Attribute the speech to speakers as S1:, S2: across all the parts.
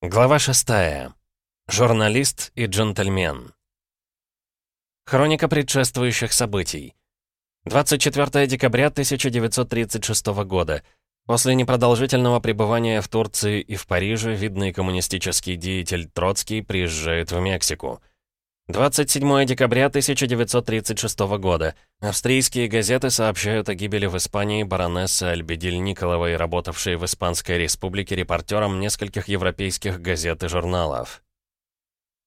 S1: Глава 6. Журналист и джентльмен. Хроника предшествующих событий. 24 декабря 1936 года. После непродолжительного пребывания в Турции и в Париже видный коммунистический деятель Троцкий приезжает в Мексику. 27 декабря 1936 года. Австрийские газеты сообщают о гибели в Испании баронессы Альбедиль Николовой, работавшей в Испанской республике репортером нескольких европейских газет и журналов.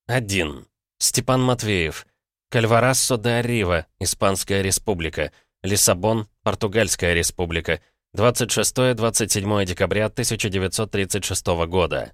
S1: 1. Степан Матвеев. Кальварассо де Арива, Испанская республика. Лиссабон, Португальская республика. 26-27 декабря 1936 года.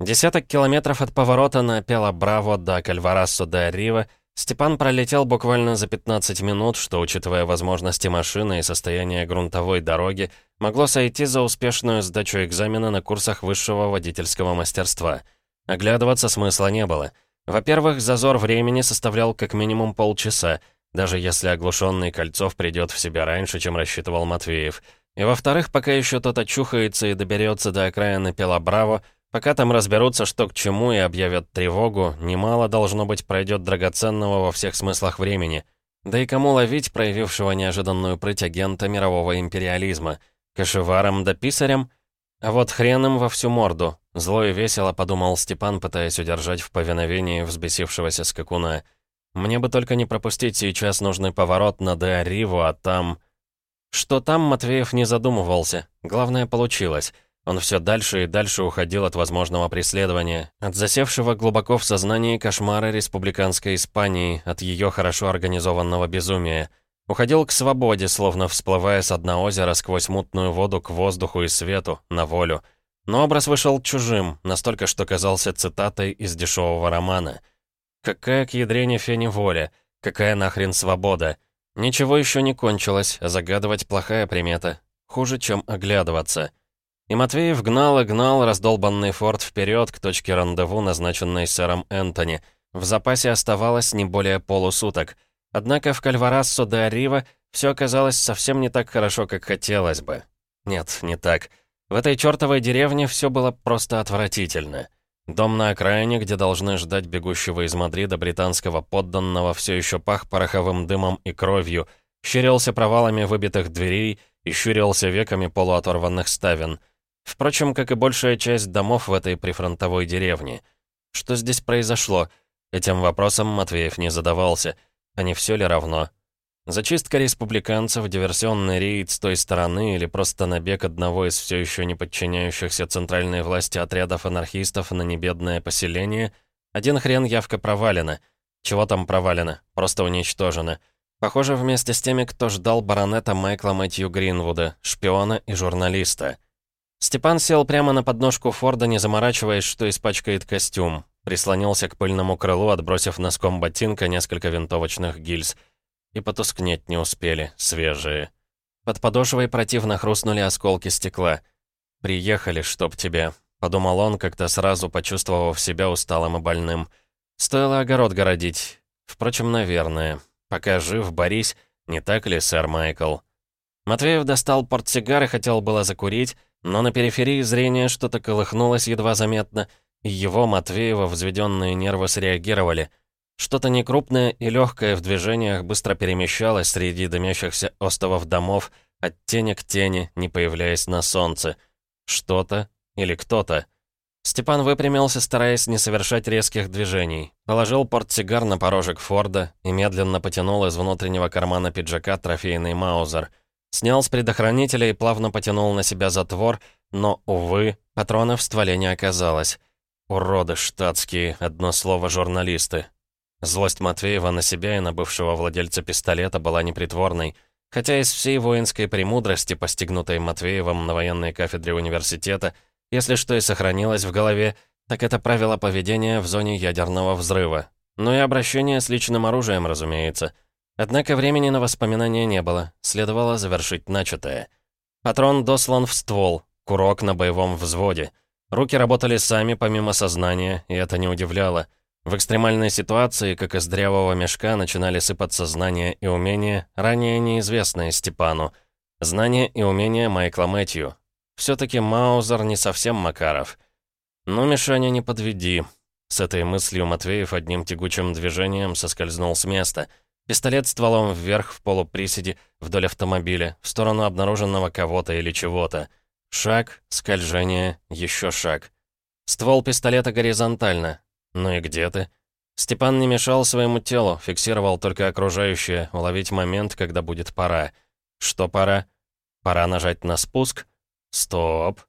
S1: Десяток километров от поворота на Пела-Браво до Кальварасо де Рива Степан пролетел буквально за 15 минут, что, учитывая возможности машины и состояние грунтовой дороги, могло сойти за успешную сдачу экзамена на курсах высшего водительского мастерства. Оглядываться смысла не было. Во-первых, зазор времени составлял как минимум полчаса, даже если оглушенный Кольцов придет в себя раньше, чем рассчитывал Матвеев. И во-вторых, пока еще тот очухается и доберется до окраины Пела-Браво, Пока там разберутся, что к чему, и объявят тревогу, немало, должно быть, пройдет драгоценного во всех смыслах времени. Да и кому ловить проявившего неожиданную прыть агента мирового империализма? Кашеваром да писарем? А вот хреном во всю морду. Зло и весело подумал Степан, пытаясь удержать в повиновении взбесившегося скакуна. Мне бы только не пропустить сейчас нужный поворот на Деариву, а там... Что там, Матвеев не задумывался. Главное, получилось. Он все дальше и дальше уходил от возможного преследования, от засевшего глубоко в сознании кошмара республиканской Испании, от ее хорошо организованного безумия. Уходил к свободе, словно всплывая с дна озера сквозь мутную воду к воздуху и свету, на волю. Но образ вышел чужим, настолько, что казался цитатой из дешевого романа. «Какая к ядрене фене воля? Какая нахрен свобода?» Ничего еще не кончилось, загадывать плохая примета. Хуже, чем оглядываться. И Матвеев гнал и гнал раздолбанный форт вперед к точке рандеву, назначенной сэром Энтони. В запасе оставалось не более полусуток. Однако в Кальварассо де Арива все оказалось совсем не так хорошо, как хотелось бы. Нет, не так. В этой чертовой деревне все было просто отвратительно. Дом на окраине, где должны ждать бегущего из Мадрида британского подданного, все еще пах пороховым дымом и кровью, щерился провалами выбитых дверей и щурился веками полуоторванных ставен — Впрочем, как и большая часть домов в этой прифронтовой деревне. Что здесь произошло? Этим вопросом Матвеев не задавался. А не все ли равно? Зачистка республиканцев, диверсионный рейд с той стороны или просто набег одного из все еще не подчиняющихся центральной власти отрядов анархистов на небедное поселение? Один хрен явка провалена. Чего там провалено? Просто уничтожено. Похоже, вместе с теми, кто ждал баронета Майкла Мэтью Гринвуда, шпиона и журналиста. Степан сел прямо на подножку Форда, не заморачиваясь, что испачкает костюм. Прислонился к пыльному крылу, отбросив носком ботинка несколько винтовочных гильз. И потускнеть не успели, свежие. Под подошвой противно хрустнули осколки стекла. «Приехали, чтоб тебя», — подумал он, как-то сразу почувствовав себя усталым и больным. «Стоило огород городить. Впрочем, наверное. Пока жив, борись, не так ли, сэр Майкл?» Матвеев достал портсигар и хотел было закурить, но на периферии зрения что-то колыхнулось едва заметно, и его, Матвеева, взведенные нервы среагировали. Что-то некрупное и легкое в движениях быстро перемещалось среди дымящихся остовов домов, от тени к тени, не появляясь на солнце. Что-то или кто-то. Степан выпрямился, стараясь не совершать резких движений. Положил портсигар на порожек Форда и медленно потянул из внутреннего кармана пиджака трофейный маузер — Снял с предохранителя и плавно потянул на себя затвор, но, увы, патронов в стволе не оказалось. Уроды штатские, одно слово журналисты. Злость Матвеева на себя и на бывшего владельца пистолета была непритворной, хотя из всей воинской премудрости, постигнутой Матвеевым на военной кафедре университета, если что и сохранилось в голове, так это правило поведения в зоне ядерного взрыва. Ну и обращение с личным оружием, разумеется — Однако времени на воспоминания не было, следовало завершить начатое. Патрон дослан в ствол, курок на боевом взводе. Руки работали сами помимо сознания, и это не удивляло. В экстремальной ситуации, как из дрявого мешка, начинали сыпаться знания и умения, ранее неизвестные Степану. Знания и умения Майкла Мэтью. все таки Маузер не совсем Макаров. Ну, Мишаня, не подведи. С этой мыслью Матвеев одним тягучим движением соскользнул с места. Пистолет стволом вверх в полуприседе вдоль автомобиля, в сторону обнаруженного кого-то или чего-то. Шаг, скольжение, еще шаг. Ствол пистолета горизонтально. Ну и где ты? Степан не мешал своему телу, фиксировал только окружающее, уловить момент, когда будет пора. Что пора? Пора нажать на спуск? Стоп.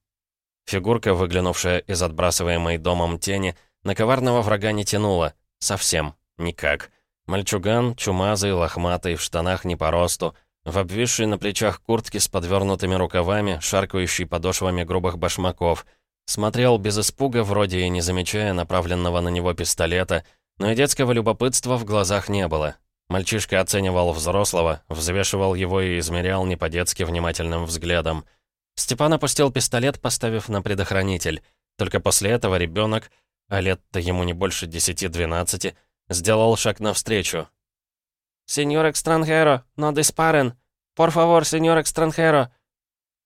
S1: Фигурка, выглянувшая из отбрасываемой домом тени, на коварного врага не тянула. Совсем. Никак. Мальчуган, чумазый, лохматый, в штанах не по росту, в обвисшей на плечах куртке с подвернутыми рукавами, шаркающей подошвами грубых башмаков. Смотрел без испуга, вроде и не замечая направленного на него пистолета — но и детского любопытства в глазах не было. Мальчишка оценивал взрослого, взвешивал его и измерял не по-детски внимательным взглядом. Степан опустил пистолет, поставив на предохранитель. Только после этого ребенок, а лет-то ему не больше 10-12, сделал шаг навстречу. «Сеньор Экстранхеро, но диспарен! Por favor, сеньор Экстранхеро!»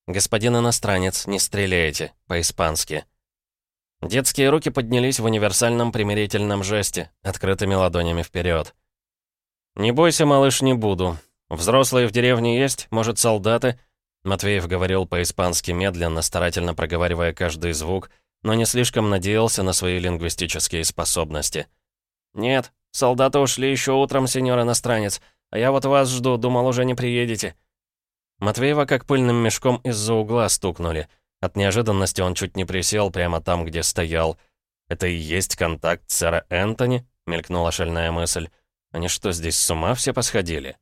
S1: «Господин иностранец, не стреляйте», по-испански. Детские руки поднялись в универсальном примирительном жесте, открытыми ладонями вперед. «Не бойся, малыш, не буду. Взрослые в деревне есть, может, солдаты?» Матвеев говорил по-испански медленно, старательно проговаривая каждый звук, но не слишком надеялся на свои лингвистические способности. «Нет, солдаты ушли еще утром, сеньор иностранец, а я вот вас жду, думал, уже не приедете». Матвеева как пыльным мешком из-за угла стукнули — от неожиданности он чуть не присел прямо там, где стоял. «Это и есть контакт сэра Энтони?» — мелькнула шальная мысль. «Они что, здесь с ума все посходили?»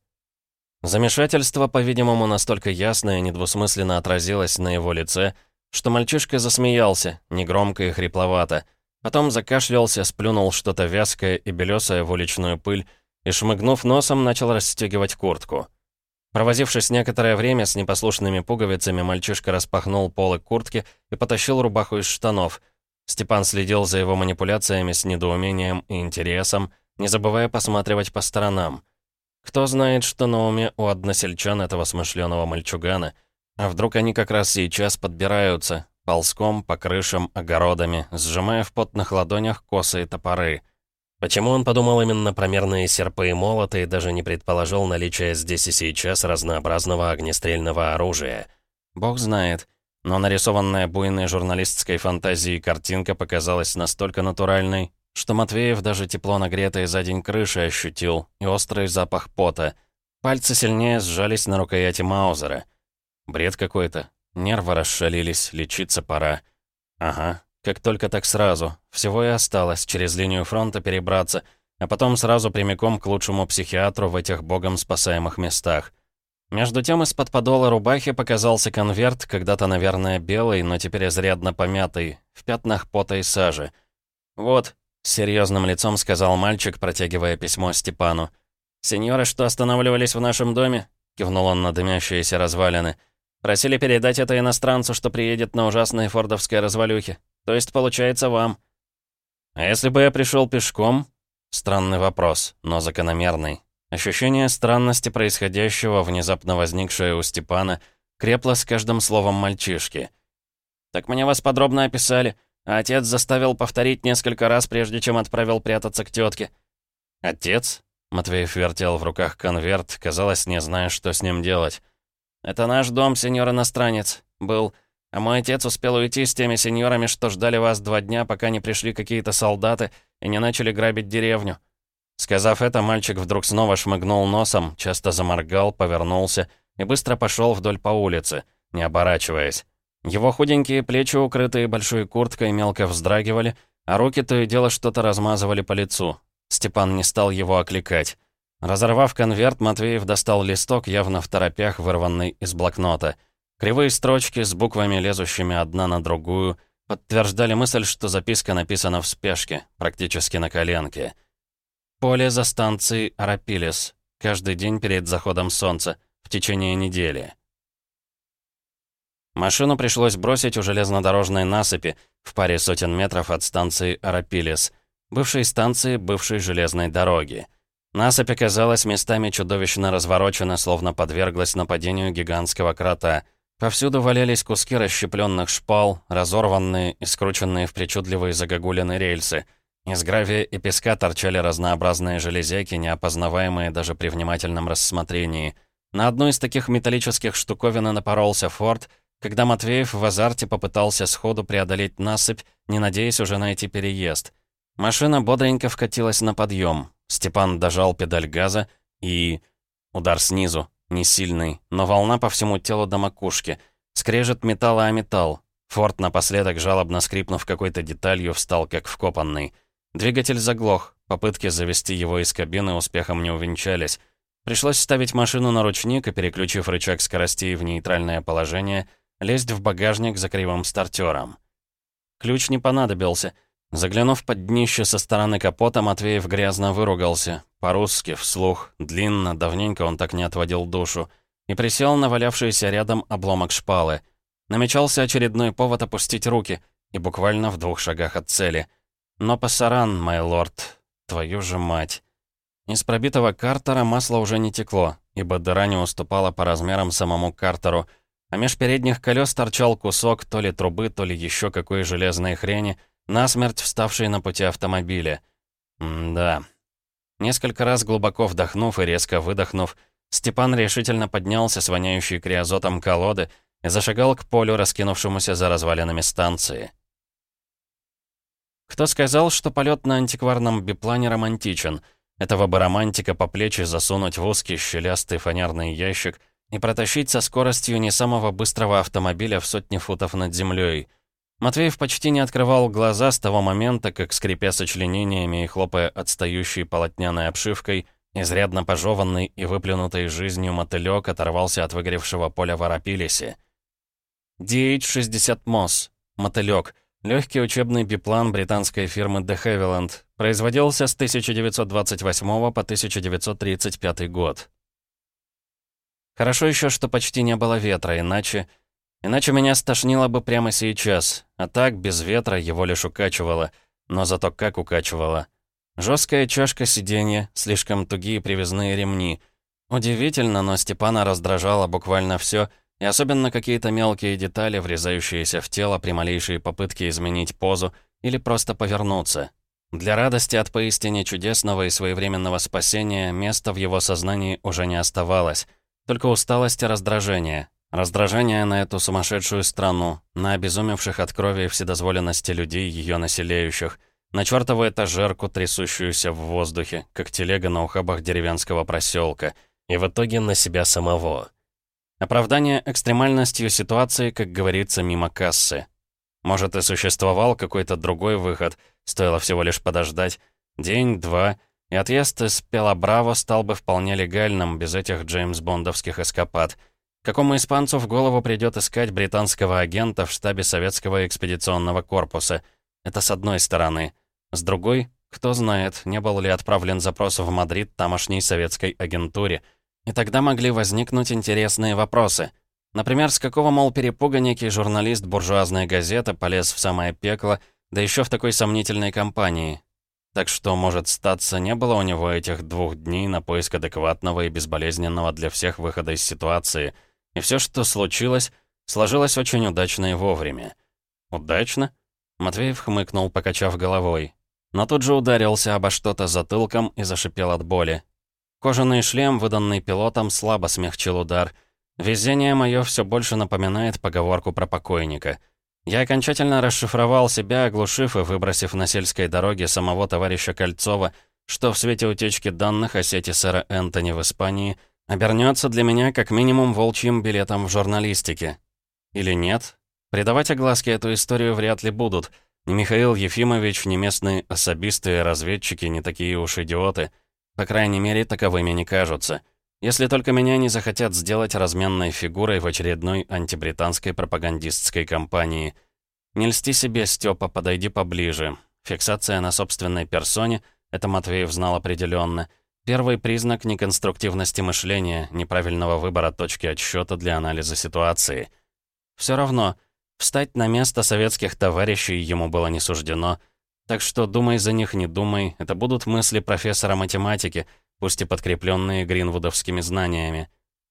S1: Замешательство, по-видимому, настолько ясно и недвусмысленно отразилось на его лице, что мальчишка засмеялся, негромко и хрипловато. Потом закашлялся, сплюнул что-то вязкое и белесое в уличную пыль и, шмыгнув носом, начал расстегивать куртку. Провозившись некоторое время с непослушными пуговицами, мальчишка распахнул полы куртки и потащил рубаху из штанов. Степан следил за его манипуляциями с недоумением и интересом, не забывая посматривать по сторонам. Кто знает, что на уме у односельчан этого смышленого мальчугана. А вдруг они как раз сейчас подбираются, ползком, по крышам, огородами, сжимая в потных ладонях косы и топоры — Почему он подумал именно про мерные серпы и молоты и даже не предположил наличие здесь и сейчас разнообразного огнестрельного оружия? Бог знает. Но нарисованная буйной журналистской фантазией картинка показалась настолько натуральной, что Матвеев даже тепло нагретой за день крыши ощутил и острый запах пота. Пальцы сильнее сжались на рукояти Маузера. Бред какой-то. Нервы расшалились, лечиться пора. Ага, как только так сразу. Всего и осталось через линию фронта перебраться, а потом сразу прямиком к лучшему психиатру в этих богом спасаемых местах. Между тем из-под подола рубахи показался конверт, когда-то, наверное, белый, но теперь изрядно помятый, в пятнах пота и сажи. «Вот», — с серьезным лицом сказал мальчик, протягивая письмо Степану. «Сеньоры, что останавливались в нашем доме?» — кивнул он на дымящиеся развалины. «Просили передать это иностранцу, что приедет на ужасной фордовской развалюхе. То есть, получается, вам. А если бы я пришел пешком? Странный вопрос, но закономерный. Ощущение странности происходящего, внезапно возникшее у Степана, крепло с каждым словом мальчишки. «Так мне вас подробно описали, а отец заставил повторить несколько раз, прежде чем отправил прятаться к тетке». «Отец?» — Матвеев вертел в руках конверт, казалось, не зная, что с ним делать. «Это наш дом, сеньор-иностранец. Был. А мой отец успел уйти с теми сеньорами, что ждали вас два дня, пока не пришли какие-то солдаты и не начали грабить деревню». Сказав это, мальчик вдруг снова шмыгнул носом, часто заморгал, повернулся и быстро пошел вдоль по улице, не оборачиваясь. Его худенькие плечи, укрытые большой курткой, мелко вздрагивали, а руки то и дело что-то размазывали по лицу. Степан не стал его окликать. Разорвав конверт, Матвеев достал листок, явно в торопях, вырванный из блокнота — Кривые строчки с буквами, лезущими одна на другую, подтверждали мысль, что записка написана в спешке, практически на коленке. Поле за станцией Арапилес. Каждый день перед заходом солнца. В течение недели. Машину пришлось бросить у железнодорожной насыпи в паре сотен метров от станции Арапилес, бывшей станции бывшей железной дороги. Насыпь оказалась местами чудовищно разворочена, словно подверглась нападению гигантского крота — Повсюду валялись куски расщепленных шпал, разорванные и скрученные в причудливые загогулины рельсы. Из гравия и песка торчали разнообразные железяки, неопознаваемые даже при внимательном рассмотрении. На одну из таких металлических штуковин напоролся Форд, когда Матвеев в азарте попытался сходу преодолеть насыпь, не надеясь уже найти переезд. Машина бодренько вкатилась на подъем. Степан дожал педаль газа и... Удар снизу. Не сильный, но волна по всему телу до макушки. Скрежет металла о металл. Форд напоследок, жалобно скрипнув какой-то деталью, встал как вкопанный. Двигатель заглох. Попытки завести его из кабины успехом не увенчались. Пришлось ставить машину на ручник и, переключив рычаг скоростей в нейтральное положение, лезть в багажник за кривым стартером. Ключ не понадобился. Заглянув под днище со стороны капота, Матвеев грязно выругался. По-русски, вслух, длинно, давненько он так не отводил душу. И присел на валявшийся рядом обломок шпалы. Намечался очередной повод опустить руки, и буквально в двух шагах от цели. Но пасаран, мой лорд, твою же мать. Из пробитого картера масло уже не текло, ибо дыра не уступала по размерам самому картеру, а меж передних колес торчал кусок то ли трубы, то ли еще какой железной хрени, насмерть вставшей на пути автомобиля. М да. Несколько раз глубоко вдохнув и резко выдохнув, Степан решительно поднялся с воняющей криозотом колоды и зашагал к полю, раскинувшемуся за развалинами станции. Кто сказал, что полет на антикварном биплане романтичен? Этого бы романтика по плечи засунуть в узкий щелястый фанерный ящик и протащить со скоростью не самого быстрого автомобиля в сотни футов над землей — Матвеев почти не открывал глаза с того момента, как, скрипя сочленениями и хлопая отстающей полотняной обшивкой, изрядно пожеванный и выплюнутый жизнью мотылёк оторвался от выгоревшего поля в Арапилисе. DH-60 МОС. Мотылёк. Легкий учебный биплан британской фирмы De Havilland. Производился с 1928 по 1935 год. Хорошо еще, что почти не было ветра, иначе... Иначе меня стошнило бы прямо сейчас, а так, без ветра, его лишь укачивало. Но зато как укачивало. Жесткая чашка сиденья, слишком тугие привязные ремни. Удивительно, но Степана раздражало буквально все, и особенно какие-то мелкие детали, врезающиеся в тело при малейшей попытке изменить позу или просто повернуться. Для радости от поистине чудесного и своевременного спасения места в его сознании уже не оставалось. Только усталость и раздражение, Раздражение на эту сумасшедшую страну, на обезумевших от крови и вседозволенности людей, ее населяющих, на чертову этажерку, трясущуюся в воздухе, как телега на ухабах деревенского проселка, и в итоге на себя самого. Оправдание экстремальностью ситуации, как говорится, мимо кассы. Может, и существовал какой-то другой выход, стоило всего лишь подождать. День, два, и отъезд из Пела Браво стал бы вполне легальным, без этих Джеймс-Бондовских эскапад — Какому испанцу в голову придет искать британского агента в штабе советского экспедиционного корпуса? Это с одной стороны. С другой, кто знает, не был ли отправлен запрос в Мадрид тамошней советской агентуре. И тогда могли возникнуть интересные вопросы. Например, с какого, мол, перепуга некий журналист буржуазной газеты полез в самое пекло, да еще в такой сомнительной компании. Так что, может, статься, не было у него этих двух дней на поиск адекватного и безболезненного для всех выхода из ситуации — и все, что случилось, сложилось очень удачно и вовремя. «Удачно?» Матвеев хмыкнул, покачав головой. Но тут же ударился обо что-то затылком и зашипел от боли. Кожаный шлем, выданный пилотом, слабо смягчил удар. Везение мое все больше напоминает поговорку про покойника. Я окончательно расшифровал себя, оглушив и выбросив на сельской дороге самого товарища Кольцова, что в свете утечки данных о сети сэра Энтони в Испании — обернется для меня как минимум волчьим билетом в журналистике. Или нет? Придавать огласке эту историю вряд ли будут. Ни Михаил Ефимович, ни местные особисты и разведчики не такие уж идиоты. По крайней мере, таковыми не кажутся. Если только меня не захотят сделать разменной фигурой в очередной антибританской пропагандистской кампании. Не льсти себе, Степа, подойди поближе. Фиксация на собственной персоне, это Матвеев знал определенно — Первый признак неконструктивности мышления, неправильного выбора точки отсчета для анализа ситуации. Все равно, встать на место советских товарищей ему было не суждено. Так что думай за них, не думай, это будут мысли профессора математики, пусть и подкрепленные гринвудовскими знаниями.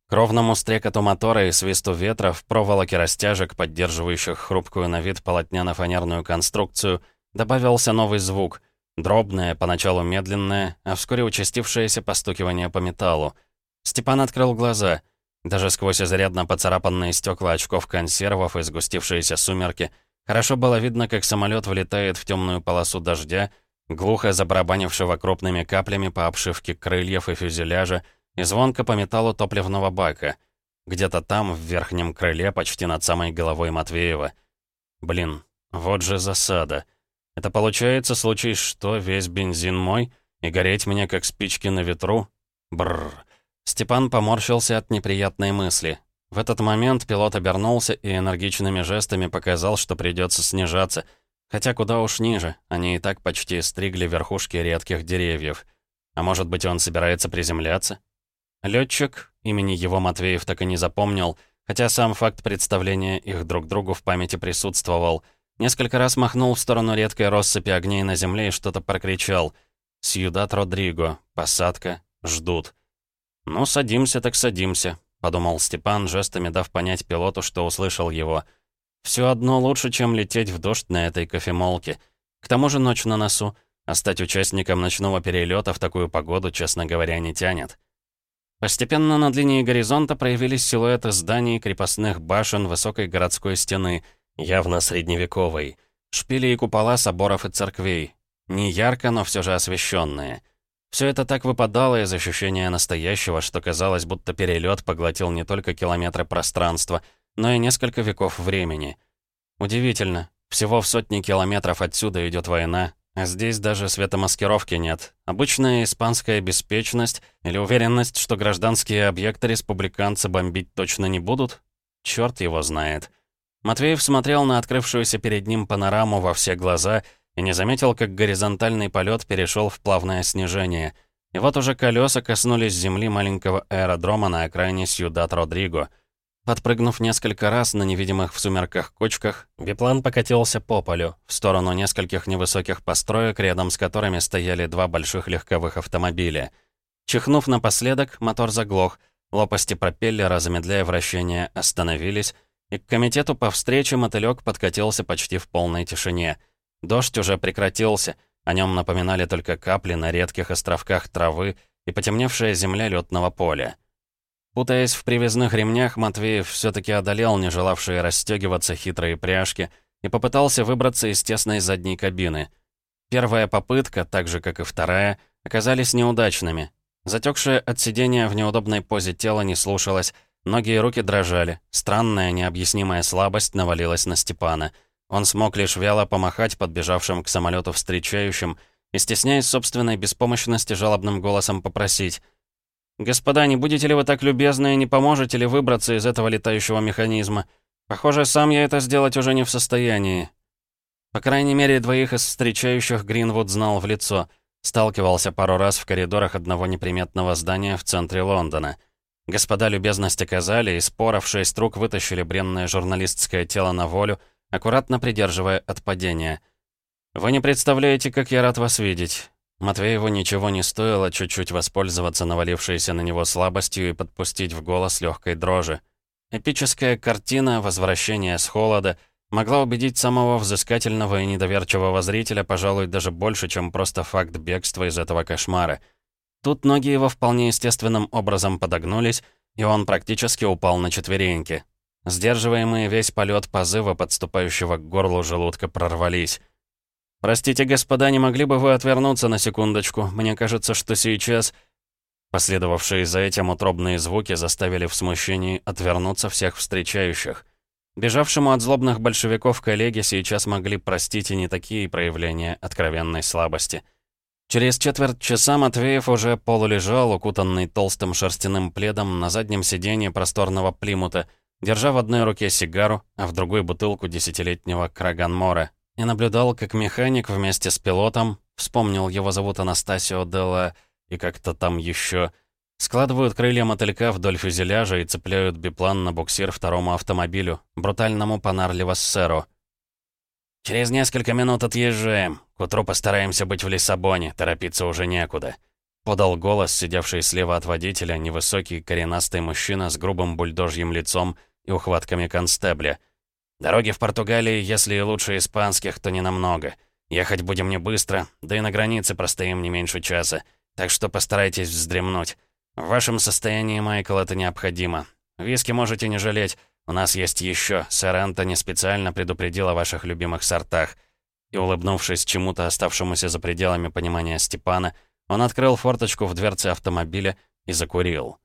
S1: К ровному стрекоту мотора и свисту ветра в проволоке растяжек, поддерживающих хрупкую на вид полотняно-фанерную конструкцию, добавился новый звук — дробное, поначалу медленное, а вскоре участившееся постукивание по металлу. Степан открыл глаза. Даже сквозь изрядно поцарапанные стекла очков консервов и сгустившиеся сумерки хорошо было видно, как самолет влетает в темную полосу дождя, глухо забарабанившего крупными каплями по обшивке крыльев и фюзеляжа, и звонко по металлу топливного бака. Где-то там, в верхнем крыле, почти над самой головой Матвеева. Блин, вот же засада. Это получается, случай что, весь бензин мой, и гореть мне, как спички на ветру? Бррр. Степан поморщился от неприятной мысли. В этот момент пилот обернулся и энергичными жестами показал, что придется снижаться. Хотя куда уж ниже, они и так почти стригли верхушки редких деревьев. А может быть, он собирается приземляться? Летчик, имени его Матвеев так и не запомнил, хотя сам факт представления их друг другу в памяти присутствовал. Несколько раз махнул в сторону редкой россыпи огней на земле и что-то прокричал. «Сьюдат Родриго. Посадка. Ждут». «Ну, садимся так садимся», — подумал Степан, жестами дав понять пилоту, что услышал его. «Все одно лучше, чем лететь в дождь на этой кофемолке. К тому же ночь на носу, а стать участником ночного перелета в такую погоду, честно говоря, не тянет». Постепенно над линией горизонта проявились силуэты зданий, крепостных башен, высокой городской стены, явно средневековой, шпили и купола соборов и церквей. Не ярко, но все же освещенные. Все это так выпадало из ощущения настоящего, что казалось, будто перелет поглотил не только километры пространства, но и несколько веков времени. Удивительно, всего в сотни километров отсюда идет война, а здесь даже светомаскировки нет. Обычная испанская беспечность или уверенность, что гражданские объекты республиканцы бомбить точно не будут? Черт его знает. Матвеев смотрел на открывшуюся перед ним панораму во все глаза и не заметил, как горизонтальный полет перешел в плавное снижение. И вот уже колеса коснулись земли маленького аэродрома на окраине Сьюдат-Родриго — Подпрыгнув несколько раз на невидимых в сумерках кочках, биплан покатился по полю, в сторону нескольких невысоких построек, рядом с которыми стояли два больших легковых автомобиля. Чихнув напоследок, мотор заглох, лопасти пропеллера, замедляя вращение, остановились, и к комитету по встрече мотылёк подкатился почти в полной тишине. Дождь уже прекратился, о нем напоминали только капли на редких островках травы и потемневшая земля летного поля. Путаясь в привязных ремнях, Матвеев все-таки одолел не желавшие расстегиваться хитрые пряжки и попытался выбраться из тесной задней кабины. Первая попытка, так же как и вторая, оказались неудачными. Затекшее от сидения в неудобной позе тело не слушалось, ноги и руки дрожали, странная необъяснимая слабость навалилась на Степана. Он смог лишь вяло помахать подбежавшим к самолету встречающим и, стесняясь собственной беспомощности, жалобным голосом попросить «Господа, не будете ли вы так любезны и не поможете ли выбраться из этого летающего механизма? Похоже, сам я это сделать уже не в состоянии». По крайней мере, двоих из встречающих Гринвуд знал в лицо. Сталкивался пару раз в коридорах одного неприметного здания в центре Лондона. Господа любезность оказали, и спора в шесть рук вытащили бренное журналистское тело на волю, аккуратно придерживая от падения. «Вы не представляете, как я рад вас видеть. Матвееву ничего не стоило чуть-чуть воспользоваться навалившейся на него слабостью и подпустить в голос легкой дрожи. Эпическая картина «Возвращение с холода» могла убедить самого взыскательного и недоверчивого зрителя, пожалуй, даже больше, чем просто факт бегства из этого кошмара. Тут ноги его вполне естественным образом подогнулись, и он практически упал на четвереньки. Сдерживаемые весь полет позыва, подступающего к горлу желудка, прорвались. «Простите, господа, не могли бы вы отвернуться на секундочку? Мне кажется, что сейчас...» Последовавшие за этим утробные звуки заставили в смущении отвернуться всех встречающих. Бежавшему от злобных большевиков коллеги сейчас могли простить и не такие проявления откровенной слабости. Через четверть часа Матвеев уже полулежал, укутанный толстым шерстяным пледом на заднем сиденье просторного плимута, держа в одной руке сигару, а в другой бутылку десятилетнего Краганмора, и наблюдал, как механик вместе с пилотом, вспомнил, его зовут Анастасио Делла, и как-то там еще, складывают крылья мотылька вдоль фюзеляжа и цепляют биплан на буксир второму автомобилю, брутальному Панарливассеру. «Через несколько минут отъезжаем. К утру постараемся быть в Лиссабоне, торопиться уже некуда». — подал голос, сидевший слева от водителя, невысокий коренастый мужчина с грубым бульдожьим лицом и ухватками констебля. «Дороги в Португалии, если и лучше испанских, то не намного. Ехать будем не быстро, да и на границе простоим не меньше часа, так что постарайтесь вздремнуть. В вашем состоянии, Майкл, это необходимо. Виски можете не жалеть, у нас есть еще. Сэр Антони специально предупредил о ваших любимых сортах». И, улыбнувшись чему-то оставшемуся за пределами понимания Степана, он открыл форточку в дверце автомобиля и закурил.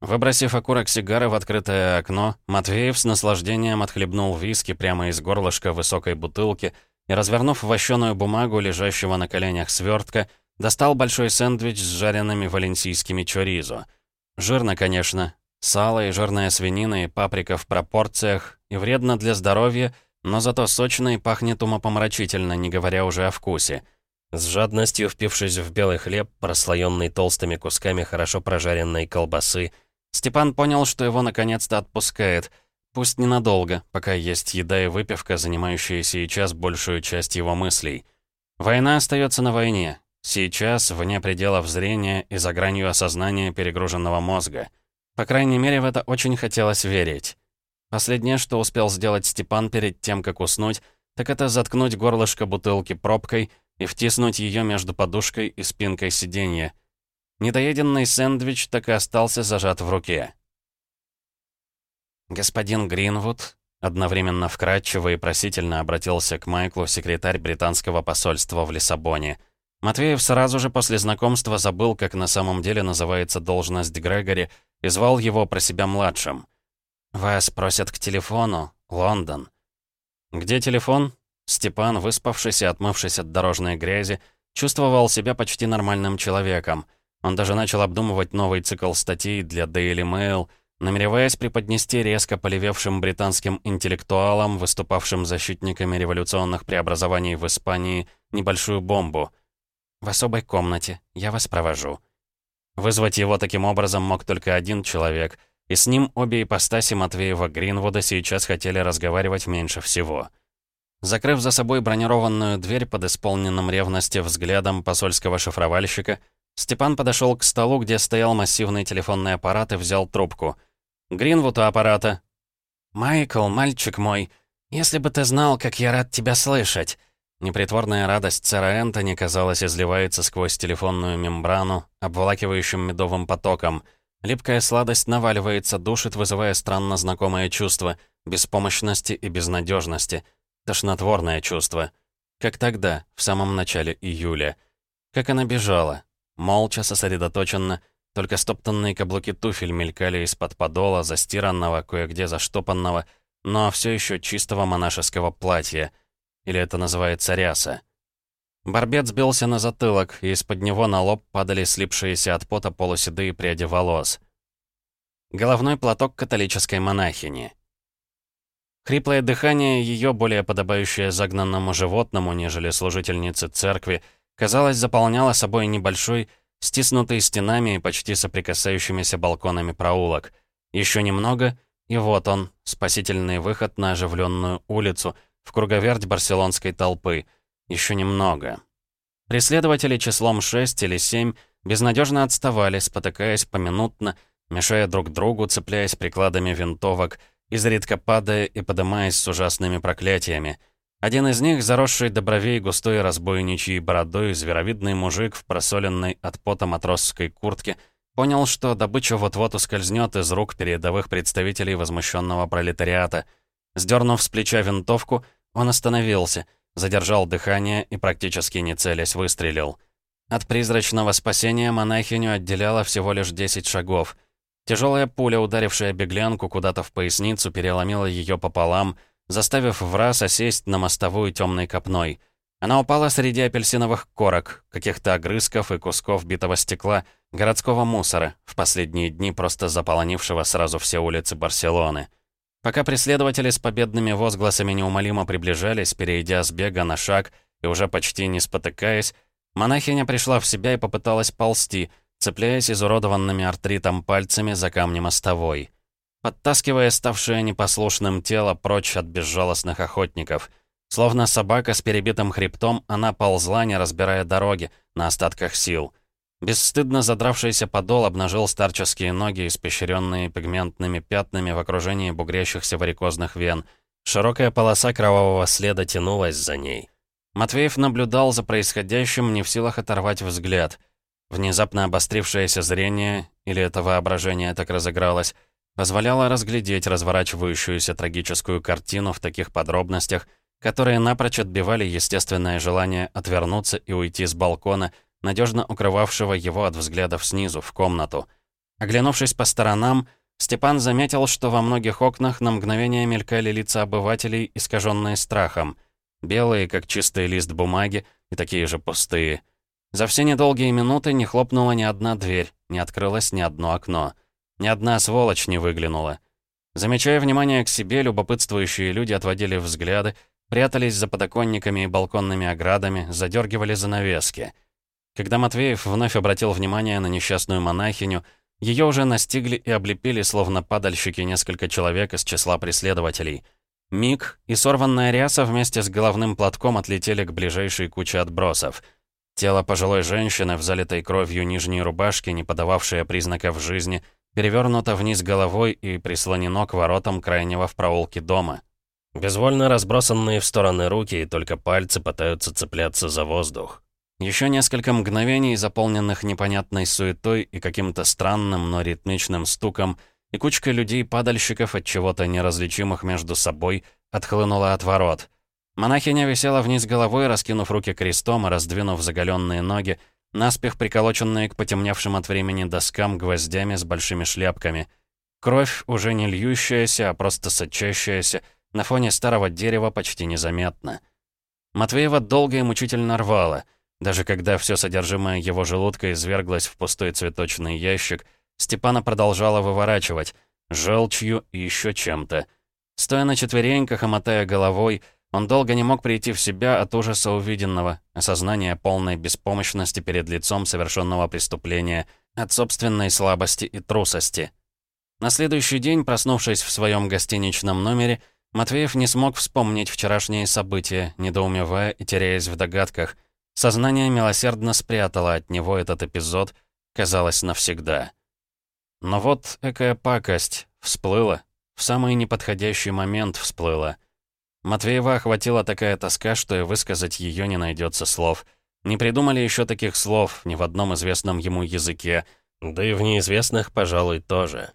S1: Выбросив окурок сигары в открытое окно, Матвеев с наслаждением отхлебнул виски прямо из горлышка высокой бутылки и, развернув вощеную бумагу, лежащего на коленях свертка, достал большой сэндвич с жареными валенсийскими чоризо. Жирно, конечно. Сало и жирная свинина и паприка в пропорциях, и вредно для здоровья, но зато сочно и пахнет умопомрачительно, не говоря уже о вкусе. С жадностью впившись в белый хлеб, прослоенный толстыми кусками хорошо прожаренной колбасы, Степан понял, что его наконец-то отпускает. Пусть ненадолго, пока есть еда и выпивка, занимающие сейчас большую часть его мыслей. Война остается на войне. Сейчас, вне пределов зрения и за гранью осознания перегруженного мозга. По крайней мере, в это очень хотелось верить. Последнее, что успел сделать Степан перед тем, как уснуть, так это заткнуть горлышко бутылки пробкой — и втиснуть ее между подушкой и спинкой сиденья. Недоеденный сэндвич так и остался зажат в руке. «Господин Гринвуд», одновременно вкратчиво и просительно обратился к Майклу секретарь британского посольства в Лиссабоне. Матвеев сразу же после знакомства забыл, как на самом деле называется должность Грегори, и звал его про себя младшим. «Вас просят к телефону, Лондон». «Где телефон?» Степан, выспавшись и отмывшись от дорожной грязи, чувствовал себя почти нормальным человеком. Он даже начал обдумывать новый цикл статей для Daily Mail, намереваясь преподнести резко полевевшим британским интеллектуалам, выступавшим защитниками революционных преобразований в Испании, небольшую бомбу. «В особой комнате. Я вас провожу». Вызвать его таким образом мог только один человек, и с ним обе ипостаси Матвеева Гринвуда сейчас хотели разговаривать меньше всего. Закрыв за собой бронированную дверь под исполненным ревности взглядом посольского шифровальщика, Степан подошел к столу, где стоял массивный телефонный аппарат и взял трубку. «Гринвуд у аппарата». «Майкл, мальчик мой, если бы ты знал, как я рад тебя слышать». Непритворная радость сэра Энтони, казалось, изливается сквозь телефонную мембрану, обволакивающим медовым потоком. Липкая сладость наваливается, душит, вызывая странно знакомое чувство беспомощности и безнадежности — Тошнотворное чувство. Как тогда, в самом начале июля. Как она бежала. Молча, сосредоточенно, только стоптанные каблуки туфель мелькали из-под подола, застиранного, кое-где заштопанного, но все еще чистого монашеского платья. Или это называется ряса. Барбет сбился на затылок, и из-под него на лоб падали слипшиеся от пота полуседые пряди волос. Головной платок католической монахини. Хриплое дыхание ее, более подобающее загнанному животному, нежели служительнице церкви, казалось, заполняло собой небольшой, стиснутый стенами и почти соприкасающимися балконами проулок. Еще немного, и вот он, спасительный выход на оживленную улицу, в круговерть барселонской толпы. Еще немного. Преследователи числом 6 или 7 безнадежно отставали, спотыкаясь поминутно, мешая друг другу, цепляясь прикладами винтовок, изредка падая и подымаясь с ужасными проклятиями. Один из них, заросший до бровей густой разбойничьей бородой, зверовидный мужик в просоленной от пота матросской куртке, понял, что добыча вот-вот ускользнет из рук передовых представителей возмущенного пролетариата. Сдернув с плеча винтовку, он остановился, задержал дыхание и, практически не целясь, выстрелил. От призрачного спасения монахиню отделяло всего лишь 10 шагов — Тяжелая пуля, ударившая беглянку куда-то в поясницу, переломила ее пополам, заставив в раз осесть на мостовую темной копной. Она упала среди апельсиновых корок, каких-то огрызков и кусков битого стекла, городского мусора, в последние дни просто заполонившего сразу все улицы Барселоны. Пока преследователи с победными возгласами неумолимо приближались, перейдя с бега на шаг и уже почти не спотыкаясь, монахиня пришла в себя и попыталась ползти — цепляясь изуродованными артритом пальцами за камни мостовой. Подтаскивая ставшее непослушным тело прочь от безжалостных охотников. Словно собака с перебитым хребтом, она ползла, не разбирая дороги, на остатках сил. Бесстыдно задравшийся подол обнажил старческие ноги, испещренные пигментными пятнами в окружении бугрящихся варикозных вен. Широкая полоса кровавого следа тянулась за ней. Матвеев наблюдал за происходящим, не в силах оторвать взгляд. Внезапно обострившееся зрение, или это воображение так разыгралось, позволяло разглядеть разворачивающуюся трагическую картину в таких подробностях, которые напрочь отбивали естественное желание отвернуться и уйти с балкона, надежно укрывавшего его от взглядов снизу, в комнату. Оглянувшись по сторонам, Степан заметил, что во многих окнах на мгновение мелькали лица обывателей, искаженные страхом. Белые, как чистый лист бумаги, и такие же пустые. За все недолгие минуты не хлопнула ни одна дверь, не открылось ни одно окно. Ни одна сволочь не выглянула. Замечая внимание к себе, любопытствующие люди отводили взгляды, прятались за подоконниками и балконными оградами, задергивали занавески — когда Матвеев вновь обратил внимание на несчастную монахиню, ее уже настигли и облепили, словно падальщики, несколько человек из числа преследователей. Миг и сорванная ряса вместе с головным платком отлетели к ближайшей куче отбросов. Тело пожилой женщины в залитой кровью нижней рубашке, не подававшее признаков жизни, перевернуто вниз головой и прислонено к воротам крайнего в проулке дома. Безвольно разбросанные в стороны руки, и только пальцы пытаются цепляться за воздух. Еще несколько мгновений, заполненных непонятной суетой и каким-то странным, но ритмичным стуком, и кучка людей-падальщиков от чего-то неразличимых между собой отхлынула от ворот. Монахиня висела вниз головой, раскинув руки крестом и раздвинув заголенные ноги, наспех приколоченные к потемневшим от времени доскам гвоздями с большими шляпками. Кровь, уже не льющаяся, а просто сочащаяся, на фоне старого дерева почти незаметна. Матвеева долго и мучительно рвала — даже когда все содержимое его желудка изверглось в пустой цветочный ящик, Степана продолжала выворачивать, желчью и еще чем-то. Стоя на четвереньках и мотая головой, он долго не мог прийти в себя от ужаса увиденного, осознания полной беспомощности перед лицом совершенного преступления, от собственной слабости и трусости. На следующий день, проснувшись в своем гостиничном номере, Матвеев не смог вспомнить вчерашние события, недоумевая и теряясь в догадках — Сознание милосердно спрятало от него этот эпизод, казалось, навсегда. Но вот экая пакость всплыла, в самый неподходящий момент всплыла. Матвеева охватила такая тоска, что и высказать ее не найдется слов. Не придумали еще таких слов ни в одном известном ему языке, да и в неизвестных, пожалуй, тоже.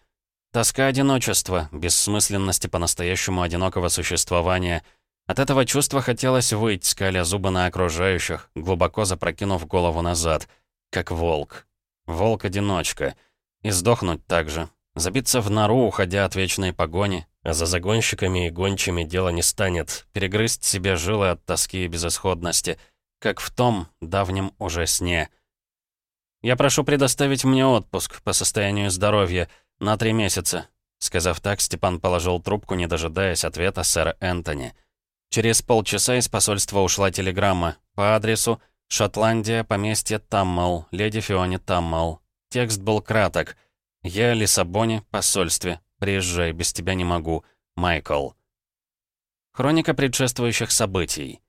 S1: Тоска одиночества, бессмысленности по-настоящему одинокого существования — от этого чувства хотелось выйти, скаля зубы на окружающих, глубоко запрокинув голову назад, как волк. Волк-одиночка. И сдохнуть так же. Забиться в нору, уходя от вечной погони, а за загонщиками и гончими дело не станет, перегрызть себе жилы от тоски и безысходности, как в том давнем уже сне. «Я прошу предоставить мне отпуск по состоянию здоровья на три месяца», Сказав так, Степан положил трубку, не дожидаясь ответа сэра Энтони. Через полчаса из посольства ушла телеграмма по адресу Шотландия, поместье Таммал, леди Фионе Таммал. Текст был краток. «Я, Лиссабоне, посольстве. Приезжай, без тебя не могу. Майкл». Хроника предшествующих событий.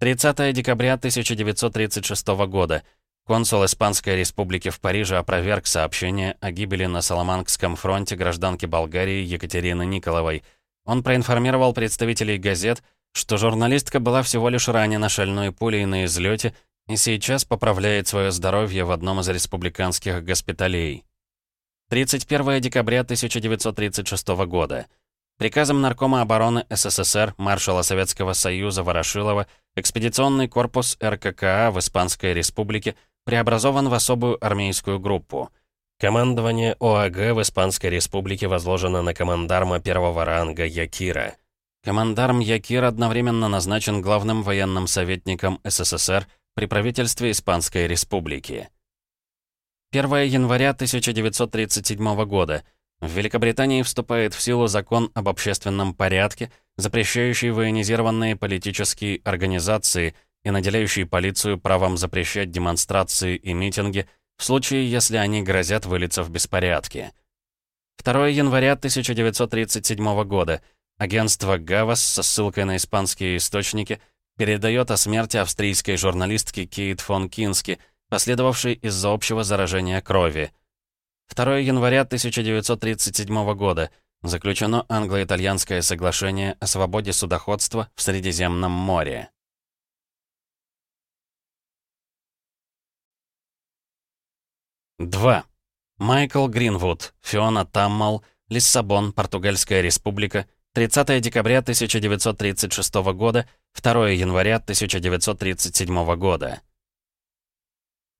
S1: 30 декабря 1936 года. Консул Испанской Республики в Париже опроверг сообщение о гибели на Соломангском фронте гражданки Болгарии Екатерины Николовой – он проинформировал представителей газет, что журналистка была всего лишь ранена шальной пулей на излете и сейчас поправляет свое здоровье в одном из республиканских госпиталей. 31 декабря 1936 года. Приказом Наркома обороны СССР маршала Советского Союза Ворошилова экспедиционный корпус РККА в Испанской Республике преобразован в особую армейскую группу – Командование ОАГ в Испанской Республике возложено на командарма первого ранга Якира. Командарм Якир одновременно назначен главным военным советником СССР при правительстве Испанской Республики. 1 января 1937 года. В Великобритании вступает в силу закон об общественном порядке, запрещающий военизированные политические организации и наделяющий полицию правом запрещать демонстрации и митинги – в случае, если они грозят вылиться в беспорядки. 2 января 1937 года. Агентство «Гавас» со ссылкой на испанские источники передает о смерти австрийской журналистки Кейт фон Кински, последовавшей из-за общего заражения крови. 2 января 1937 года. Заключено англо-итальянское соглашение о свободе судоходства в Средиземном море. Два. Майкл Гринвуд, Фиона Таммал, Лиссабон, Португальская республика, 30 декабря 1936 года, 2 января 1937 года.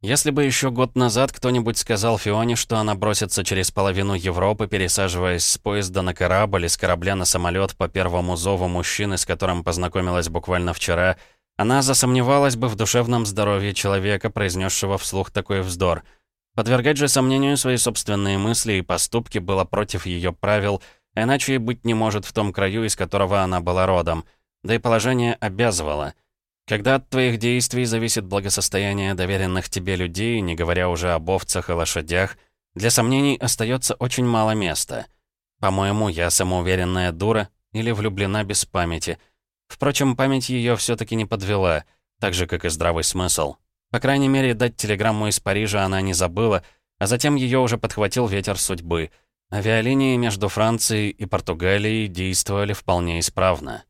S1: Если бы еще год назад кто-нибудь сказал Фионе, что она бросится через половину Европы, пересаживаясь с поезда на корабль и с корабля на самолет по первому зову мужчины, с которым познакомилась буквально вчера, она засомневалась бы в душевном здоровье человека, произнесшего вслух такой вздор. Подвергать же сомнению свои собственные мысли и поступки было против ее правил, иначе и быть не может в том краю, из которого она была родом. Да и положение обязывало — когда от твоих действий зависит благосостояние доверенных тебе людей, не говоря уже об овцах и лошадях, для сомнений остается очень мало места. По-моему, я самоуверенная дура или влюблена без памяти. Впрочем, память ее все таки не подвела, так же, как и здравый смысл. По крайней мере, дать телеграмму из Парижа она не забыла, а затем ее уже подхватил ветер судьбы. Авиалинии между Францией и Португалией действовали вполне исправно.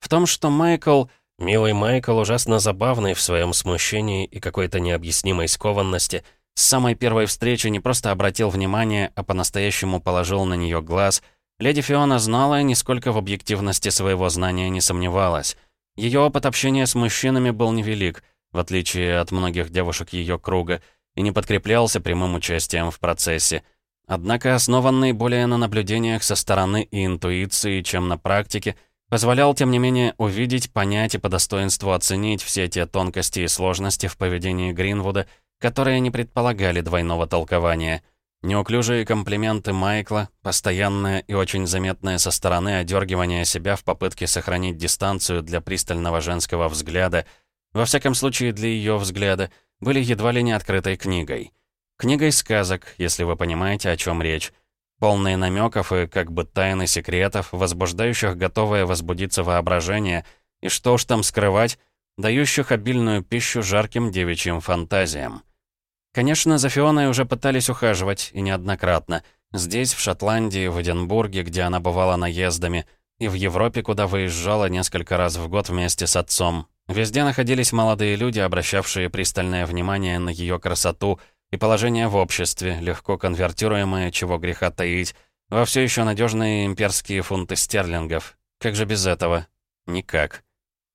S1: В том, что Майкл... Милый Майкл, ужасно забавный в своем смущении и какой-то необъяснимой скованности, с самой первой встречи не просто обратил внимание, а по-настоящему положил на нее глаз, леди Фиона знала и нисколько в объективности своего знания не сомневалась. Ее опыт общения с мужчинами был невелик, в отличие от многих девушек ее круга, и не подкреплялся прямым участием в процессе. Однако основанный более на наблюдениях со стороны и интуиции, чем на практике — Позволял, тем не менее, увидеть, понять и по достоинству оценить все те тонкости и сложности в поведении Гринвуда, которые не предполагали двойного толкования. Неуклюжие комплименты Майкла, постоянное и очень заметное со стороны одергивание себя в попытке сохранить дистанцию для пристального женского взгляда, во всяком случае для ее взгляда, были едва ли не открытой книгой. Книгой сказок, если вы понимаете, о чем речь, полные намеков и как бы тайны секретов, возбуждающих готовое возбудиться воображение, и что уж там скрывать, дающих обильную пищу жарким девичьим фантазиям. Конечно, за Фионой уже пытались ухаживать, и неоднократно. Здесь, в Шотландии, в Эдинбурге, где она бывала наездами, и в Европе, куда выезжала несколько раз в год вместе с отцом. Везде находились молодые люди, обращавшие пристальное внимание на ее красоту — и положение в обществе, легко конвертируемое, чего греха таить, во все еще надежные имперские фунты стерлингов. Как же без этого? Никак.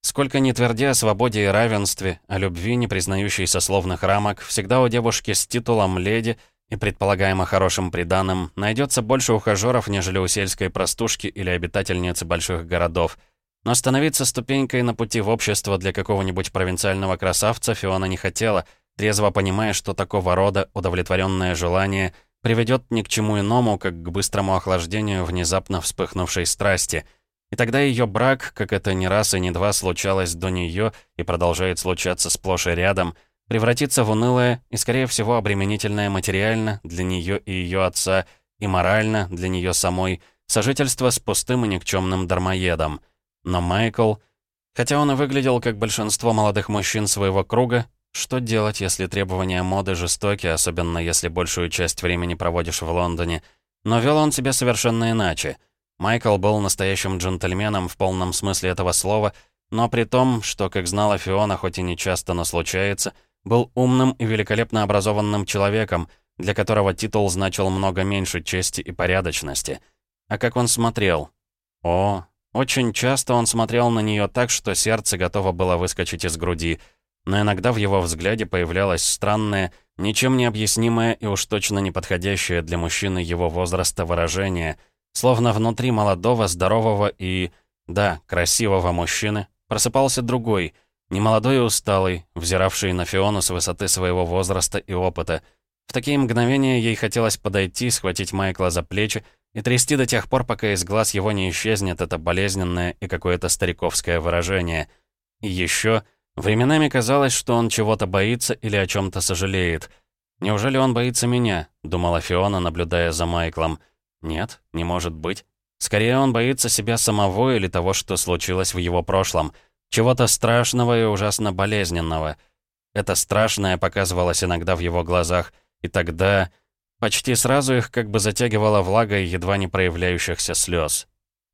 S1: Сколько ни твердя о свободе и равенстве, о любви, не признающей сословных рамок, всегда у девушки с титулом леди и предполагаемо хорошим приданым найдется больше ухажеров, нежели у сельской простушки или обитательницы больших городов. Но становиться ступенькой на пути в общество для какого-нибудь провинциального красавца Фиона не хотела — трезво понимая, что такого рода удовлетворенное желание приведет ни к чему иному, как к быстрому охлаждению внезапно вспыхнувшей страсти. И тогда ее брак, как это не раз и не два случалось до нее и продолжает случаться сплошь и рядом, превратится в унылое и, скорее всего, обременительное материально для нее и ее отца, и морально для нее самой, сожительство с пустым и никчемным дармоедом. Но Майкл... Хотя он и выглядел как большинство молодых мужчин своего круга, что делать, если требования моды жестоки, особенно если большую часть времени проводишь в Лондоне? Но вел он себя совершенно иначе. Майкл был настоящим джентльменом в полном смысле этого слова, но при том, что, как знала Фиона, хоть и не часто, но случается, был умным и великолепно образованным человеком, для которого титул значил много меньше чести и порядочности. А как он смотрел? О, очень часто он смотрел на нее так, что сердце готово было выскочить из груди — но иногда в его взгляде появлялось странное, ничем не объяснимое и уж точно не подходящее для мужчины его возраста выражение, словно внутри молодого, здорового и, да, красивого мужчины просыпался другой, немолодой и усталый, взиравший на Фиону с высоты своего возраста и опыта. В такие мгновения ей хотелось подойти, схватить Майкла за плечи и трясти до тех пор, пока из глаз его не исчезнет это болезненное и какое-то стариковское выражение. И еще Временами казалось, что он чего-то боится или о чем-то сожалеет. «Неужели он боится меня?» — думала Фиона, наблюдая за Майклом. «Нет, не может быть. Скорее, он боится себя самого или того, что случилось в его прошлом. Чего-то страшного и ужасно болезненного. Это страшное показывалось иногда в его глазах. И тогда... Почти сразу их как бы затягивала влага едва не проявляющихся слез.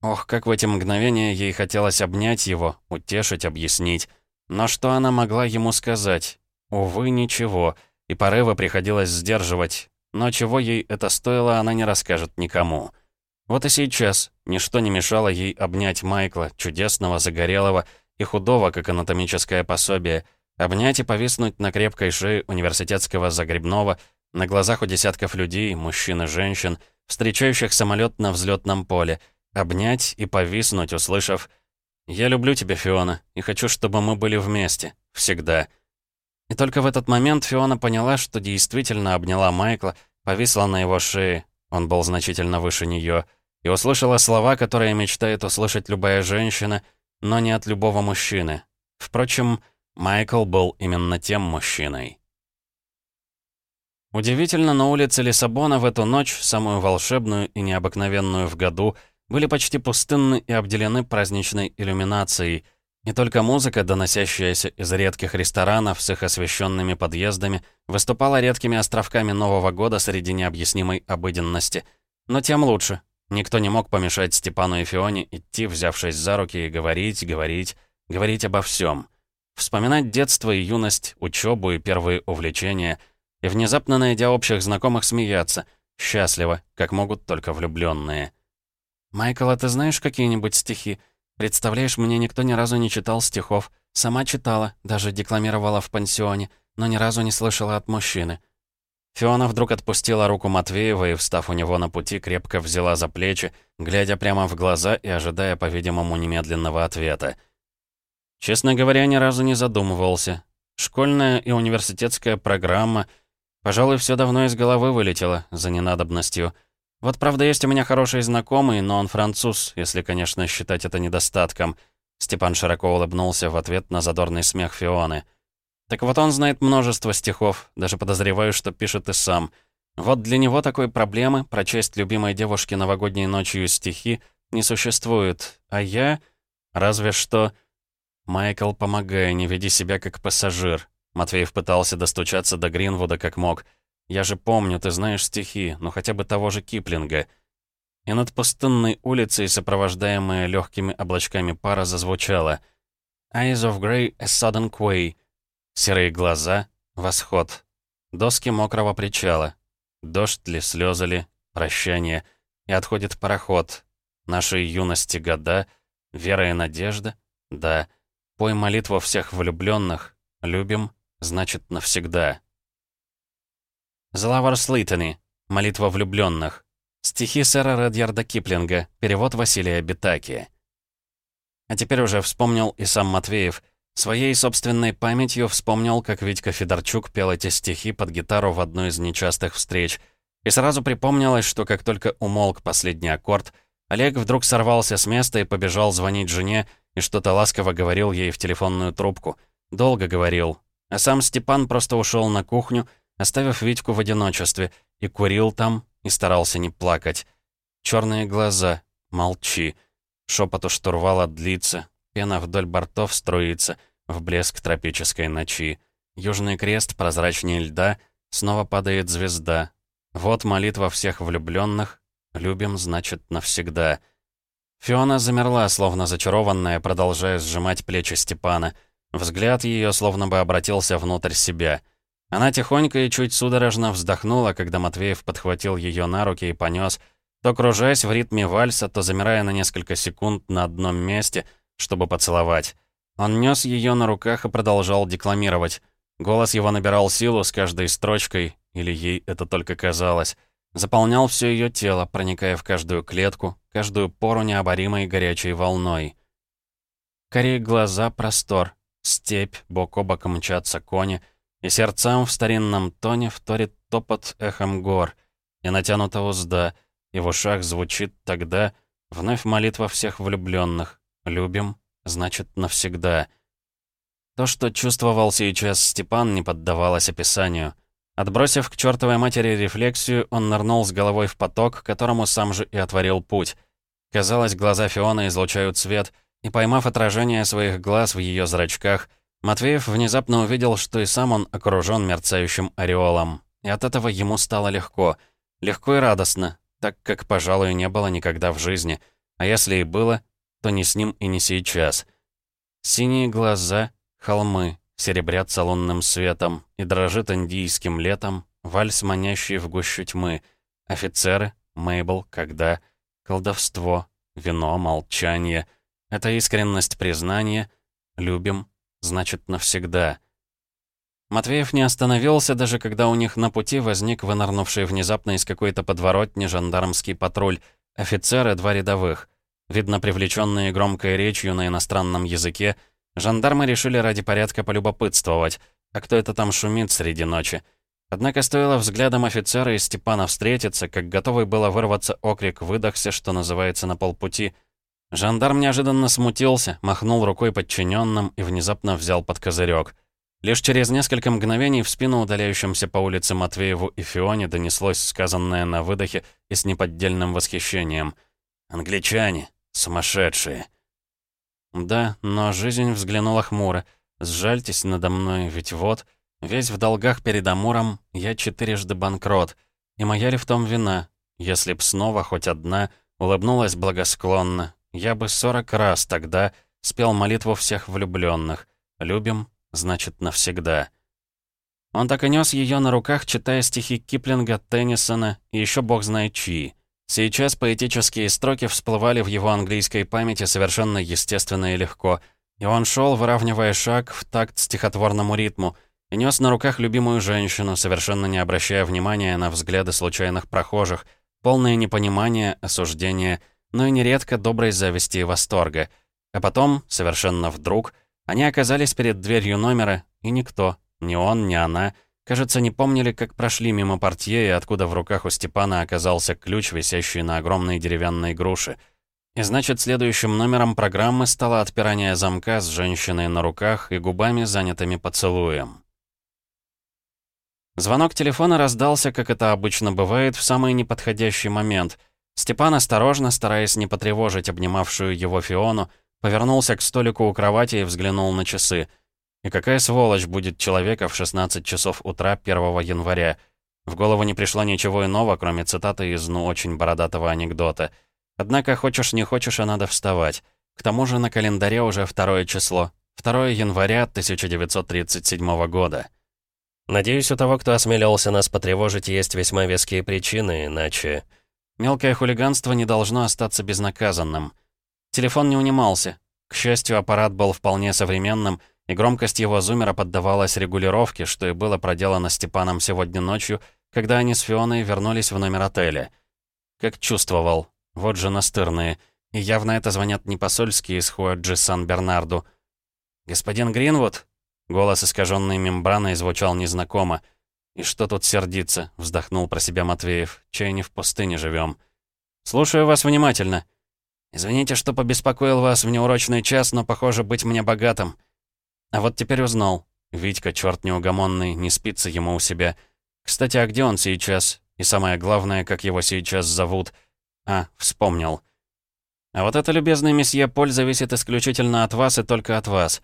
S1: Ох, как в эти мгновения ей хотелось обнять его, утешить, объяснить. Но что она могла ему сказать? Увы, ничего. И порывы приходилось сдерживать. Но чего ей это стоило, она не расскажет никому. Вот и сейчас ничто не мешало ей обнять Майкла, чудесного, загорелого и худого, как анатомическое пособие, обнять и повиснуть на крепкой шее университетского загребного, на глазах у десятков людей, мужчин и женщин, встречающих самолет на взлетном поле — Обнять и повиснуть, услышав «Я люблю тебя, Фиона, и хочу, чтобы мы были вместе. Всегда». И только в этот момент Фиона поняла, что действительно обняла Майкла, повисла на его шее, он был значительно выше нее, и услышала слова, которые мечтает услышать любая женщина, но не от любого мужчины. Впрочем, Майкл был именно тем мужчиной. Удивительно, на улице Лиссабона в эту ночь, самую волшебную и необыкновенную в году, были почти пустынны и обделены праздничной иллюминацией. Не только музыка, доносящаяся из редких ресторанов с их освещенными подъездами, выступала редкими островками Нового года среди необъяснимой обыденности. Но тем лучше. Никто не мог помешать Степану и Фионе идти, взявшись за руки, и говорить, говорить, говорить обо всем. Вспоминать детство и юность, учебу и первые увлечения, и внезапно, найдя общих знакомых, смеяться, счастливо, как могут только влюбленные. «Майкл, а ты знаешь какие-нибудь стихи? Представляешь, мне никто ни разу не читал стихов. Сама читала, даже декламировала в пансионе, но ни разу не слышала от мужчины». Фиона вдруг отпустила руку Матвеева и, встав у него на пути, крепко взяла за плечи, глядя прямо в глаза и ожидая, по-видимому, немедленного ответа. Честно говоря, ни разу не задумывался. Школьная и университетская программа... Пожалуй, все давно из головы вылетело, за ненадобностью. Вот правда есть у меня хороший знакомый, но он француз, если, конечно, считать это недостатком. Степан широко улыбнулся в ответ на задорный смех Фионы. Так вот он знает множество стихов, даже подозреваю, что пишет и сам. Вот для него такой проблемы прочесть любимой девушке новогодней ночью стихи не существует, а я... Разве что... Майкл, помогай, не веди себя как пассажир. Матвеев пытался достучаться до Гринвуда как мог — я же помню, ты знаешь стихи, ну хотя бы того же Киплинга. И над пустынной улицей, сопровождаемая легкими облачками пара, зазвучала «Eyes of Grey, a sudden quay». Серые глаза, восход. Доски мокрого причала. Дождь ли, слезы ли, прощание. И отходит пароход. Нашей юности года, вера и надежда, да. Пой молитву всех влюбленных. Любим, значит навсегда. «The Lover's Litany. Молитва влюбленных. Стихи сэра Редьярда Киплинга. Перевод Василия Битаки. А теперь уже вспомнил и сам Матвеев. Своей собственной памятью вспомнил, как Витька Федорчук пел эти стихи под гитару в одной из нечастых встреч. И сразу припомнилось, что как только умолк последний аккорд, Олег вдруг сорвался с места и побежал звонить жене, и что-то ласково говорил ей в телефонную трубку. Долго говорил. А сам Степан просто ушел на кухню, оставив Витьку в одиночестве, и курил там, и старался не плакать. Черные глаза, молчи. Шепот у штурвала длится, пена вдоль бортов струится, в блеск тропической ночи. Южный крест прозрачнее льда, снова падает звезда. Вот молитва всех влюбленных, любим, значит, навсегда. Фиона замерла, словно зачарованная, продолжая сжимать плечи Степана. Взгляд ее словно бы обратился внутрь себя — она тихонько и чуть судорожно вздохнула, когда Матвеев подхватил ее на руки и понес, то кружась в ритме вальса, то замирая на несколько секунд на одном месте, чтобы поцеловать. Он нес ее на руках и продолжал декламировать. Голос его набирал силу с каждой строчкой, или ей это только казалось. Заполнял все ее тело, проникая в каждую клетку, каждую пору необоримой горячей волной. Кори глаза, простор, степь, бок о бок мчатся кони — и сердцам в старинном тоне вторит топот эхом гор, и натянута узда, и в ушах звучит тогда вновь молитва всех влюбленных. Любим, значит, навсегда. То, что чувствовал сейчас Степан, не поддавалось описанию. Отбросив к чертовой матери рефлексию, он нырнул с головой в поток, которому сам же и отворил путь. Казалось, глаза Фиона излучают свет, и, поймав отражение своих глаз в ее зрачках, Матвеев внезапно увидел, что и сам он окружен мерцающим ореолом. И от этого ему стало легко. Легко и радостно, так как, пожалуй, не было никогда в жизни. А если и было, то не с ним и не сейчас. Синие глаза, холмы, серебрятся лунным светом, и дрожит индийским летом вальс, манящий в гущу тьмы. Офицеры, Мейбл, когда, колдовство, вино, молчание. Это искренность признания. Любим, значит, навсегда. Матвеев не остановился, даже когда у них на пути возник вынырнувший внезапно из какой-то подворотни жандармский патруль, офицеры два рядовых. Видно, привлеченные громкой речью на иностранном языке, жандармы решили ради порядка полюбопытствовать, а кто это там шумит среди ночи. Однако стоило взглядом офицера и Степана встретиться, как готовый было вырваться окрик «выдохся», что называется, на полпути. Жандарм неожиданно смутился, махнул рукой подчиненным и внезапно взял под козырек. Лишь через несколько мгновений в спину удаляющимся по улице Матвееву и Фионе донеслось сказанное на выдохе и с неподдельным восхищением. «Англичане! Сумасшедшие!» Да, но жизнь взглянула хмуро. «Сжальтесь надо мной, ведь вот...» Весь в долгах перед Амуром, я четырежды банкрот. И моя ли в том вина? Если б снова хоть одна улыбнулась благосклонно, я бы сорок раз тогда спел молитву всех влюбленных. Любим, значит, навсегда. Он так и нес ее на руках, читая стихи Киплинга, Теннисона и еще бог знает чьи. Сейчас поэтические строки всплывали в его английской памяти совершенно естественно и легко, и он шел, выравнивая шаг в такт стихотворному ритму — и нес на руках любимую женщину, совершенно не обращая внимания на взгляды случайных прохожих, полное непонимание, осуждение, но и нередко доброй зависти и восторга. А потом, совершенно вдруг, они оказались перед дверью номера, и никто, ни он, ни она, кажется, не помнили, как прошли мимо портье и откуда в руках у Степана оказался ключ, висящий на огромной деревянной груше. И значит, следующим номером программы стало отпирание замка с женщиной на руках и губами, занятыми поцелуем. Звонок телефона раздался, как это обычно бывает, в самый неподходящий момент. Степан осторожно, стараясь не потревожить обнимавшую его Фиону, повернулся к столику у кровати и взглянул на часы. И какая сволочь будет человека в 16 часов утра 1 января? В голову не пришло ничего иного, кроме цитаты из ну очень бородатого анекдота. Однако, хочешь не хочешь, а надо вставать. К тому же на календаре уже второе число. 2 января 1937 года. Надеюсь, у того, кто осмелился нас потревожить, есть весьма веские причины, иначе... Мелкое хулиганство не должно остаться безнаказанным. Телефон не унимался. К счастью, аппарат был вполне современным, и громкость его зумера поддавалась регулировке, что и было проделано Степаном сегодня ночью, когда они с Фионой вернулись в номер отеля. Как чувствовал. Вот же настырные. И явно это звонят не посольские из Хуаджи Сан-Бернарду. «Господин Гринвуд?» Голос, искаженный мембраной, звучал незнакомо. «И что тут сердиться?» — вздохнул про себя Матвеев. «Чай не в пустыне живем. «Слушаю вас внимательно». «Извините, что побеспокоил вас в неурочный час, но, похоже, быть мне богатым». А вот теперь узнал. Витька, черт неугомонный, не спится ему у себя. Кстати, а где он сейчас? И самое главное, как его сейчас зовут? А, вспомнил. А вот это, любезный месье Поль, зависит исключительно от вас и только от вас.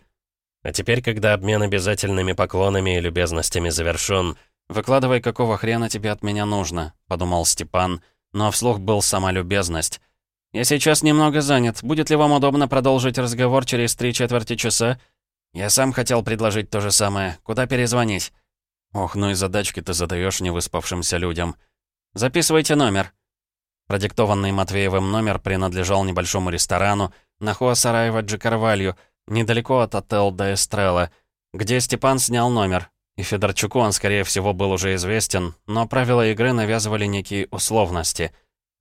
S1: А теперь, когда обмен обязательными поклонами и любезностями завершён, «Выкладывай, какого хрена тебе от меня нужно», — подумал Степан, но вслух был сама любезность. «Я сейчас немного занят. Будет ли вам удобно продолжить разговор через три четверти часа?» «Я сам хотел предложить то же самое. Куда перезвонить?» «Ох, ну и задачки ты задаешь невыспавшимся людям. Записывайте номер». Продиктованный Матвеевым номер принадлежал небольшому ресторану на Хуа-Сараева Джикарвалью, недалеко от отель до Эстрелла, где Степан снял номер. И Федорчуку он, скорее всего, был уже известен, но правила игры навязывали некие условности.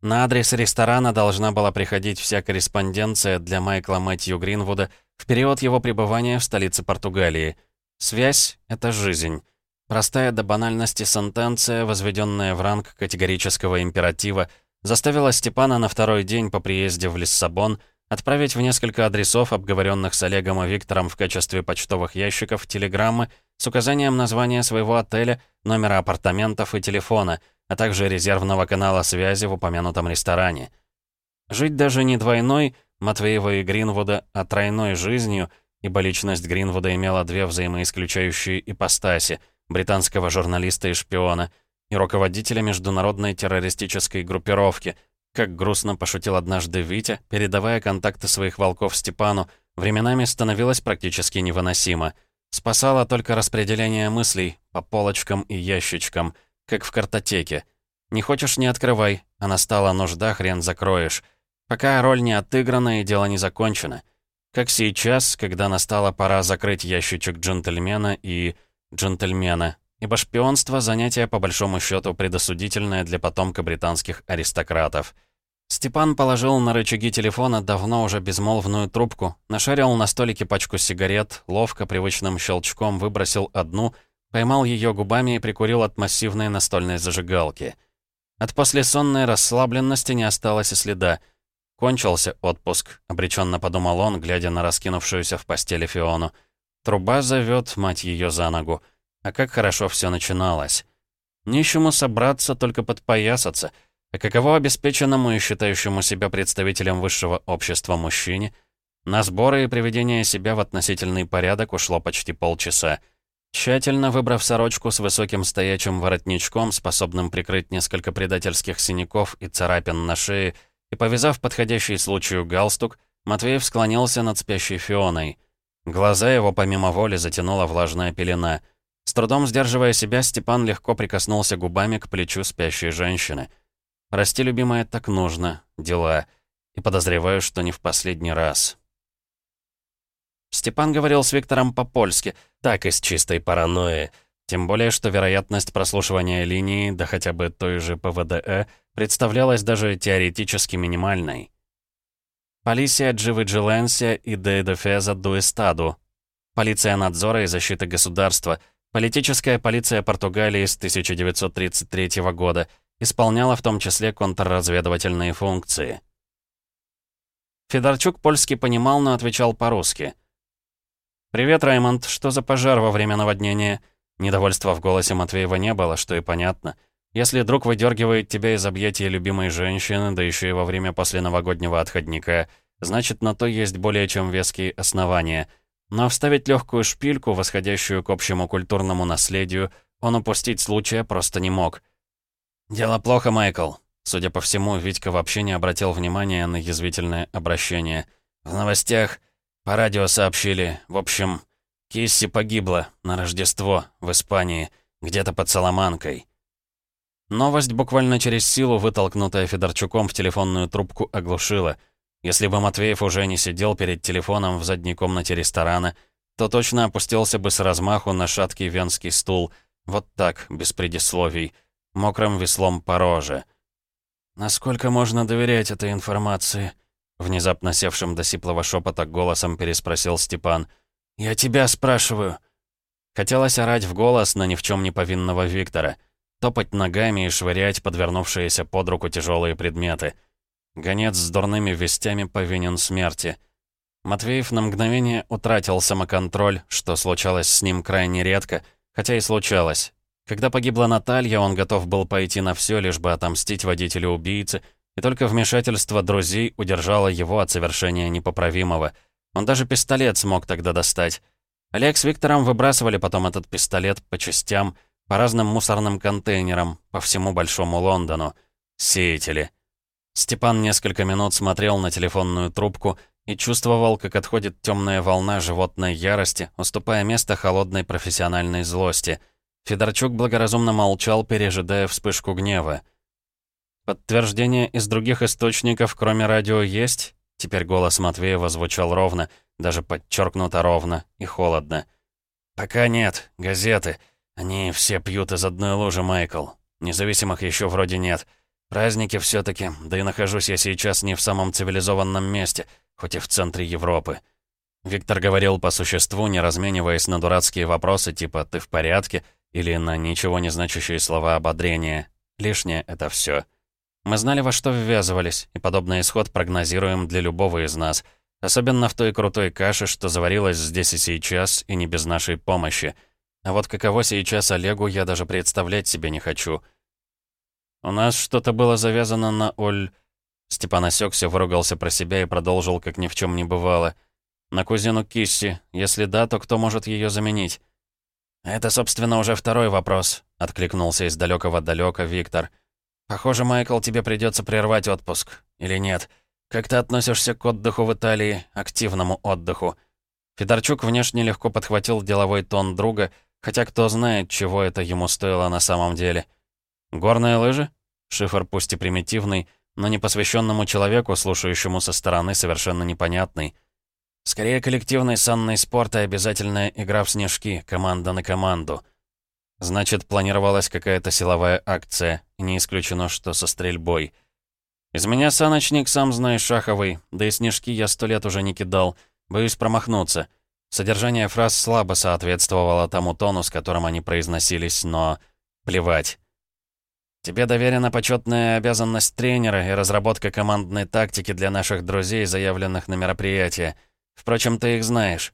S1: На адрес ресторана должна была приходить вся корреспонденция для Майкла Мэтью Гринвуда в период его пребывания в столице Португалии. Связь — это жизнь. Простая до банальности сентенция, возведенная в ранг категорического императива, заставила Степана на второй день по приезде в Лиссабон — отправить в несколько адресов, обговоренных с Олегом и Виктором в качестве почтовых ящиков, телеграммы с указанием названия своего отеля, номера апартаментов и телефона, а также резервного канала связи в упомянутом ресторане. Жить даже не двойной, Матвеева и Гринвуда, а тройной жизнью ибо личность Гринвуда имела две взаимоисключающие ипостаси — британского журналиста и шпиона, и руководителя международной террористической группировки, как грустно пошутил однажды Витя, передавая контакты своих волков Степану, временами становилось практически невыносимо. Спасало только распределение мыслей по полочкам и ящичкам, как в картотеке. Не хочешь — не открывай, а настала нужда, хрен закроешь. Пока роль не отыграна и дело не закончено. Как сейчас, когда настала пора закрыть ящичек джентльмена и... джентльмена. Ибо шпионство — занятие, по большому счету, предосудительное для потомка британских аристократов. Степан положил на рычаги телефона давно уже безмолвную трубку, нашарил на столике пачку сигарет, ловко привычным щелчком выбросил одну, поймал ее губами и прикурил от массивной настольной зажигалки. От послесонной расслабленности не осталось и следа — Кончился отпуск, обреченно подумал он, глядя на раскинувшуюся в постели Фиону. Труба зовет, мать ее за ногу. А как хорошо все начиналось. Нищему собраться, только подпоясаться. А каково обеспеченному и считающему себя представителем высшего общества мужчине? На сборы и приведение себя в относительный порядок ушло почти полчаса. Тщательно выбрав сорочку с высоким стоячим воротничком, способным прикрыть несколько предательских синяков и царапин на шее, и, повязав подходящий случаю галстук, Матвеев склонился над спящей Фионой. Глаза его помимо воли затянула влажная пелена. С трудом сдерживая себя, Степан легко прикоснулся губами к плечу спящей женщины. «Прости, любимая, так нужно. Дела. И подозреваю, что не в последний раз». Степан говорил с Виктором по-польски, так из чистой паранойи. Тем более, что вероятность прослушивания линии, да хотя бы той же ПВДЭ, представлялась даже теоретически минимальной. Полиция Дживиджиленсия и де Дефеза Дуэстаду. Полиция надзора и защиты государства. Политическая полиция Португалии с 1933 года исполняла в том числе контрразведывательные функции. Федорчук польский понимал, но отвечал по-русски. «Привет, Раймонд. Что за пожар во время наводнения?» Недовольства в голосе Матвеева не было, что и понятно. Если друг выдергивает тебя из объятия любимой женщины, да еще и во время посленовогоднего отходника, значит, на то есть более чем веские основания. Но вставить легкую шпильку, восходящую к общему культурному наследию, он упустить случая просто не мог. «Дело плохо, Майкл». Судя по всему, Витька вообще не обратил внимания на язвительное обращение. «В новостях по радио сообщили. В общем, Кисси погибла на Рождество в Испании, где-то под Соломанкой». Новость, буквально через силу, вытолкнутая Федорчуком в телефонную трубку, оглушила. Если бы Матвеев уже не сидел перед телефоном в задней комнате ресторана, то точно опустился бы с размаху на шаткий венский стул. Вот так, без предисловий. Мокрым веслом по роже. «Насколько можно доверять этой информации?» Внезапно севшим до сиплого шепота голосом переспросил Степан. «Я тебя спрашиваю». Хотелось орать в голос на ни в чем не повинного Виктора — топать ногами и швырять подвернувшиеся под руку тяжелые предметы. Гонец с дурными вестями повинен смерти. Матвеев на мгновение утратил самоконтроль, что случалось с ним крайне редко, хотя и случалось. Когда погибла Наталья, он готов был пойти на все, лишь бы отомстить водителю-убийцы, и только вмешательство друзей удержало его от совершения непоправимого. Он даже пистолет смог тогда достать. Олег с Виктором выбрасывали потом этот пистолет по частям, по разным мусорным контейнерам, по всему Большому Лондону. Сеятели. Степан несколько минут смотрел на телефонную трубку и чувствовал, как отходит темная волна животной ярости, уступая место холодной профессиональной злости. Федорчук благоразумно молчал, пережидая вспышку гнева. «Подтверждение из других источников, кроме радио, есть?» Теперь голос Матвеева звучал ровно, даже подчеркнуто ровно и холодно. «Пока нет. Газеты. «Они все пьют из одной ложи, Майкл. Независимых еще вроде нет. Праздники все таки да и нахожусь я сейчас не в самом цивилизованном месте, хоть и в центре Европы». Виктор говорил по существу, не размениваясь на дурацкие вопросы типа «ты в порядке?» или на ничего не значащие слова ободрения. Лишнее — это все. Мы знали, во что ввязывались, и подобный исход прогнозируем для любого из нас, особенно в той крутой каше, что заварилась здесь и сейчас, и не без нашей помощи — а вот каково сейчас Олегу, я даже представлять себе не хочу. «У нас что-то было завязано на Оль...» Степан осекся, выругался про себя и продолжил, как ни в чем не бывало. На кузину Кисси. Если да, то кто может ее заменить?» «Это, собственно, уже второй вопрос», — откликнулся из далекого далека Виктор. «Похоже, Майкл, тебе придется прервать отпуск. Или нет? Как ты относишься к отдыху в Италии, активному отдыху?» Федорчук внешне легко подхватил деловой тон друга, хотя кто знает, чего это ему стоило на самом деле. «Горные лыжи?» Шифр пусть и примитивный, но непосвященному человеку, слушающему со стороны, совершенно непонятный. Скорее, коллективный санный спорт и обязательная игра в снежки, команда на команду. Значит, планировалась какая-то силовая акция, не исключено, что со стрельбой. Из меня саночник, сам знаешь, шаховый, да и снежки я сто лет уже не кидал, боюсь промахнуться. Содержание фраз слабо соответствовало тому тону, с которым они произносились, но... плевать. Тебе доверена почетная обязанность тренера и разработка командной тактики для наших друзей, заявленных на мероприятие. Впрочем, ты их знаешь.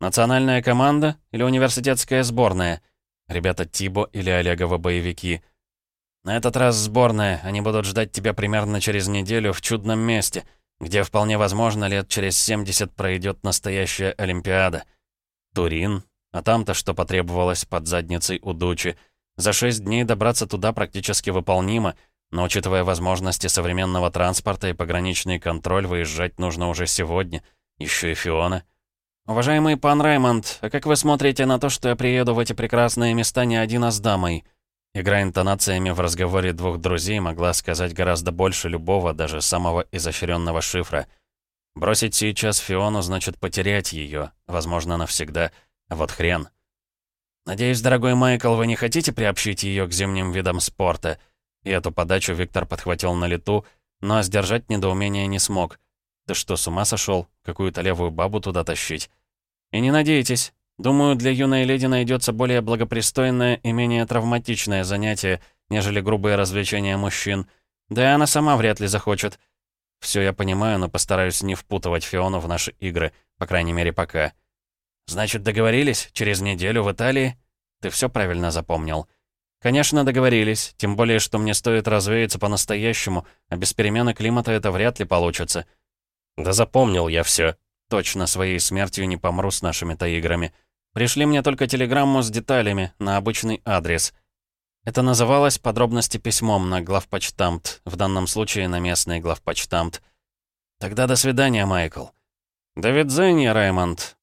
S1: Национальная команда или университетская сборная? Ребята Тибо или Олегова боевики. На этот раз сборная. Они будут ждать тебя примерно через неделю в чудном месте, где вполне возможно лет через 70 пройдет настоящая Олимпиада. Турин. А там-то что потребовалось под задницей у Дучи — за шесть дней добраться туда практически выполнимо, но учитывая возможности современного транспорта и пограничный контроль, выезжать нужно уже сегодня. Еще и Фиона. «Уважаемый пан Раймонд, а как вы смотрите на то, что я приеду в эти прекрасные места не один, а с дамой?» Игра интонациями в разговоре двух друзей могла сказать гораздо больше любого, даже самого изощренного шифра. Бросить сейчас Фиону значит потерять ее, возможно, навсегда. Вот хрен. «Надеюсь, дорогой Майкл, вы не хотите приобщить ее к зимним видам спорта?» И эту подачу Виктор подхватил на лету, но сдержать недоумение не смог. «Ты что, с ума сошел? Какую-то левую бабу туда тащить?» «И не надейтесь. Думаю, для юной леди найдется более благопристойное и менее травматичное занятие, нежели грубые развлечения мужчин. Да и она сама вряд ли захочет. Все я понимаю, но постараюсь не впутывать Фиону в наши игры, по крайней мере, пока». «Значит, договорились? Через неделю в Италии?» «Ты все правильно запомнил». «Конечно, договорились, тем более, что мне стоит развеяться по-настоящему, а без перемены климата это вряд ли получится». «Да запомнил я все. Точно, своей смертью не помру с нашими-то играми. Пришли мне только телеграмму с деталями на обычный адрес». Это называлось подробности письмом на главпочтамт, в данном случае на местный главпочтамт. «Тогда до свидания, Майкл». «До видзения, Раймонд.